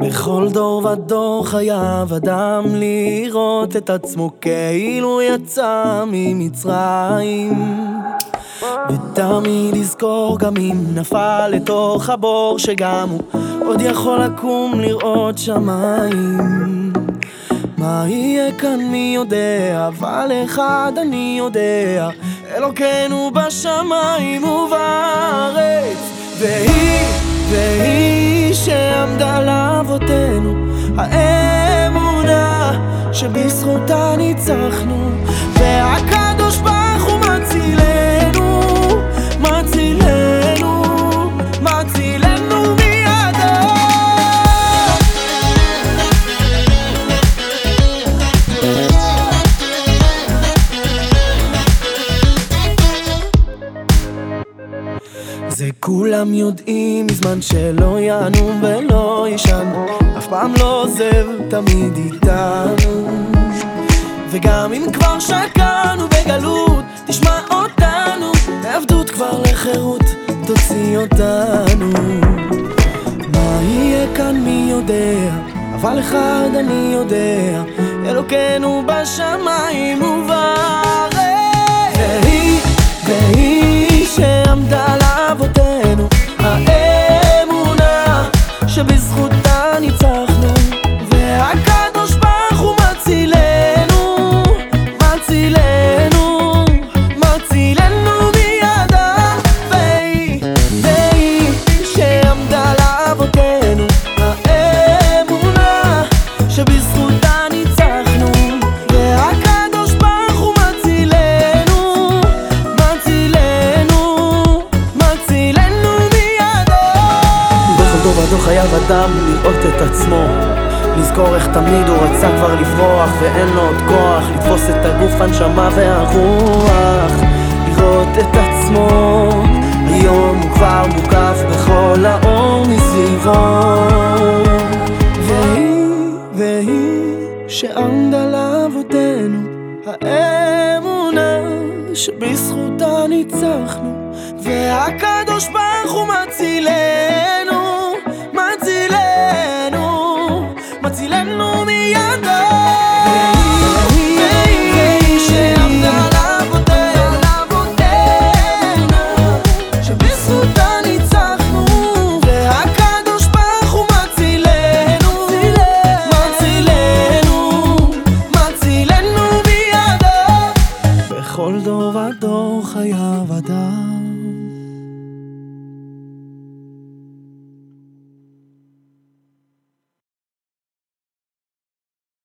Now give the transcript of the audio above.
בכל דור ודור חייב אדם לראות את עצמו כאילו יצא ממצרים. ותמיד לזכור גם אם נפל לתוך הבור שגם הוא עוד יכול לקום לראות שמיים. מה יהיה כאן מי יודע, אבל אחד אני יודע אלוקינו בשמיים ובארץ והיא, והיא שעמדה לאבותינו האמונה שבזכותה ניצחנו זה כולם יודעים מזמן שלא ינום ולא יישן אף פעם לא עוזב, תמיד איתנו. וגם אם כבר שקענו בגלות תשמע אותנו. מעבדות כבר לחירות תוציא אותנו. מה יהיה כאן מי יודע? אבל אחד אני יודע אלוקינו בשמיים ובארץ חייב אדם לראות את עצמו. לזכור איך תמיד הוא רצה כבר לברוח ואין לו עוד כוח לתפוס את הגוף, הנשמה והרוח לראות את עצמו. היום הוא כבר מוקף בכל האור מסביבו. והיא, והיא שעמדה לאבותינו האמונה שבזכותה ניצחנו והקדוש ברוך הוא מצילנו, חייב אדם